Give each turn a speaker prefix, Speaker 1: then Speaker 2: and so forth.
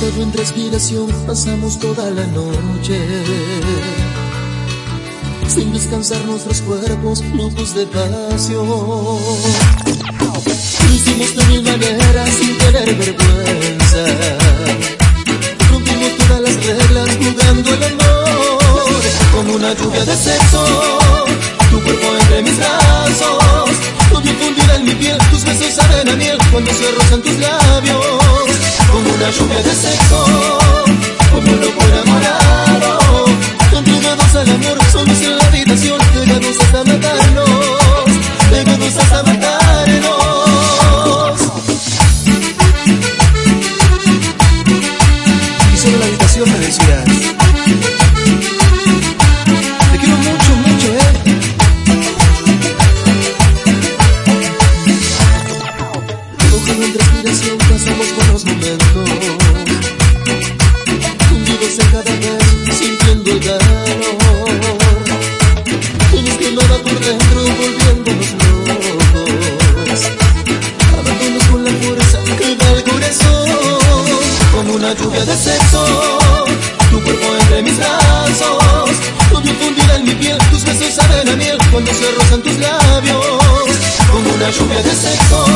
Speaker 1: habitación pasamos toda la noche. Sin descansar nuestros cuerpos locos de pasión. Hicimos de mil maneras sin tener vergüenza. Rompimos todas las reglas jugando el amor. Como una lluvia de sexo, tu cuerpo entre mis brazos. Odio fundir en mi piel, tus besos saben a miel cuando se rozan tus labios la lluvia te secó, como loco enamorado. Entregados al amor, solos en la habitación, llegados hasta matarnos, llegados hasta matarnos. Y solo la habitación me decías. momento. Hundidos en cada vez, sintiendo el calor. Todos que por dentro, volviéndonos locos. Abandonos con la fuerza que da el corazón. Como una lluvia de sexo, tu cuerpo entre mis brazos. Todo fundida en mi piel, tus besos saben a miel cuando se rozan tus labios. Como una lluvia de sexo.